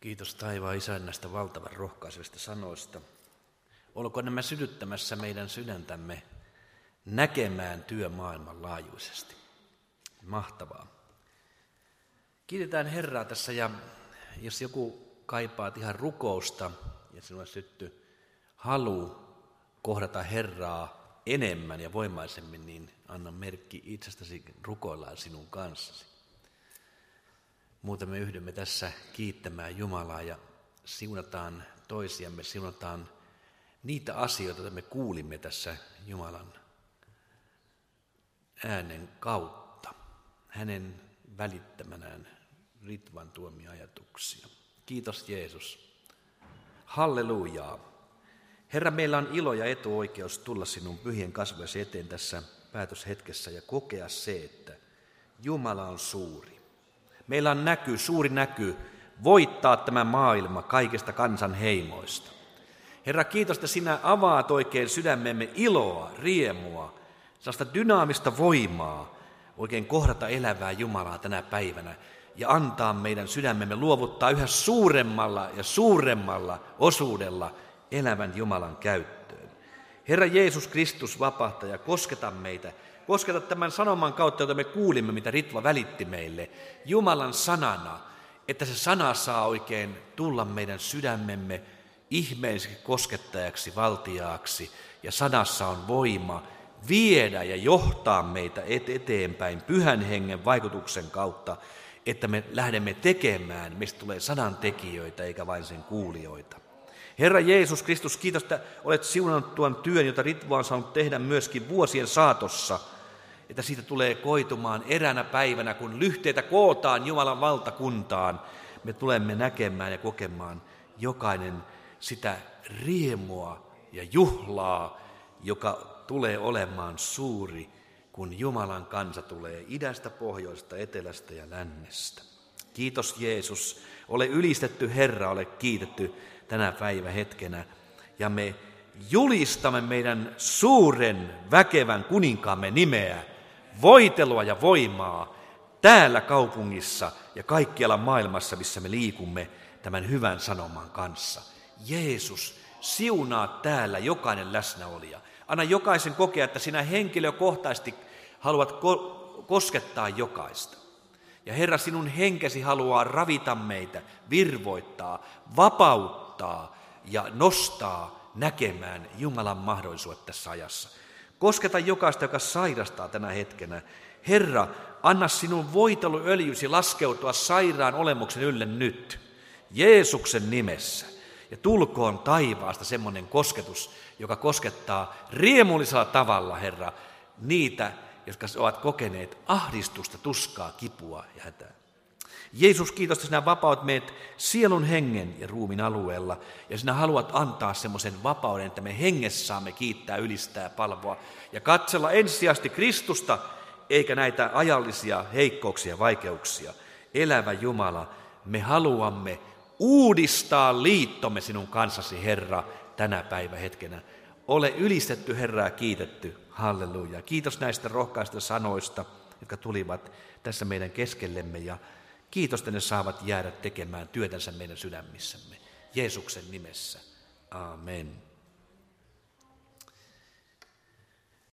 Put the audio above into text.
Kiitos taivaan isän näistä valtavan rohkaisevista sanoista. Olko nämä sytyttämässä meidän sydäntämme näkemään työ maailman laajuisesti. Mahtavaa. Kiitetään Herraa tässä ja jos joku kaipaa ihan rukousta ja sinulle sytty halu kohdata Herraa enemmän ja voimaisemmin, niin anna merkki itsestäsi, rukoillaan sinun kanssasi. Muuten me yhdymme tässä kiittämään Jumalaa ja siunataan toisiamme, siunataan niitä asioita, joita me kuulimme tässä Jumalan äänen kautta, hänen välittämänään Ritvan tuomia ajatuksia. Kiitos Jeesus. Hallelujaa. Herra, meillä on ilo ja etuoikeus tulla sinun pyhien kasvojen eteen tässä päätöshetkessä ja kokea se, että Jumala on suuri. Meillä on näky, suuri näky, voittaa tämä maailma kaikista kansan heimoista. Herra, kiitos, että sinä avaat oikein sydämemme iloa, riemua, sellaista dynaamista voimaa oikein kohdata elävää Jumalaa tänä päivänä ja antaa meidän sydämemme luovuttaa yhä suuremmalla ja suuremmalla osuudella elävän Jumalan käyttöön. Herra Jeesus Kristus, vapahtaja, kosketa meitä. Kosketa tämän sanoman kautta, jota me kuulimme, mitä Ritva välitti meille, Jumalan sanana, että se sana saa oikein tulla meidän sydämemme ihmeelliseksi koskettajaksi, valtiaaksi, ja sanassa on voima viedä ja johtaa meitä eteenpäin pyhän hengen vaikutuksen kautta, että me lähdemme tekemään, mistä tulee sanan tekijöitä eikä vain sen kuulijoita. Herra Jeesus Kristus, kiitos, että olet siunannut tuon työn, jota Ritva on saanut tehdä myöskin vuosien saatossa, että siitä tulee koitumaan eränä päivänä, kun lyhteitä kootaan Jumalan valtakuntaan, me tulemme näkemään ja kokemaan jokainen sitä riemua ja juhlaa, joka tulee olemaan suuri, kun Jumalan kansa tulee idästä, pohjoista, etelästä ja lännestä. Kiitos Jeesus, ole ylistetty Herra, ole kiitetty tänä päivähetkenä. Ja me julistamme meidän suuren, väkevän kuninkaamme nimeä, voitelua ja voimaa täällä kaupungissa ja kaikkialla maailmassa, missä me liikumme tämän hyvän sanoman kanssa. Jeesus, siunaa täällä jokainen läsnäolija. Anna jokaisen kokea, että sinä henkilökohtaisesti haluat ko- koskettaa jokaista. Ja Herra, sinun henkesi haluaa ravita meitä, virvoittaa, vapauttaa ja nostaa näkemään Jumalan mahdollisuudet tässä ajassa. Kosketa jokaista, joka sairastaa tänä hetkenä. Herra, anna sinun voiteluöljysi laskeutua sairaan olemuksen ylle nyt. Jeesuksen nimessä. Ja tulkoon taivaasta semmoinen kosketus, joka koskettaa riemullisella tavalla, Herra, niitä, jotka ovat kokeneet ahdistusta, tuskaa, kipua ja hätää. Jeesus, kiitos, että sinä vapaut meidät sielun, hengen ja ruumin alueella. Ja sinä haluat antaa semmoisen vapauden, että me hengessä saamme kiittää, ylistää, palvoa ja katsella ensisijaisesti Kristusta, eikä näitä ajallisia heikkouksia ja vaikeuksia. Elävä Jumala, me haluamme uudistaa liittomme sinun kanssasi, Herra, tänä päivähetkenä. Ole ylistetty, Herraa, kiitetty. Halleluja. Kiitos näistä rohkaista sanoista, jotka tulivat tässä meidän keskellemme ja kiitos, että ne saavat jäädä tekemään työtänsä meidän sydämissämme. Jeesuksen nimessä. Amen.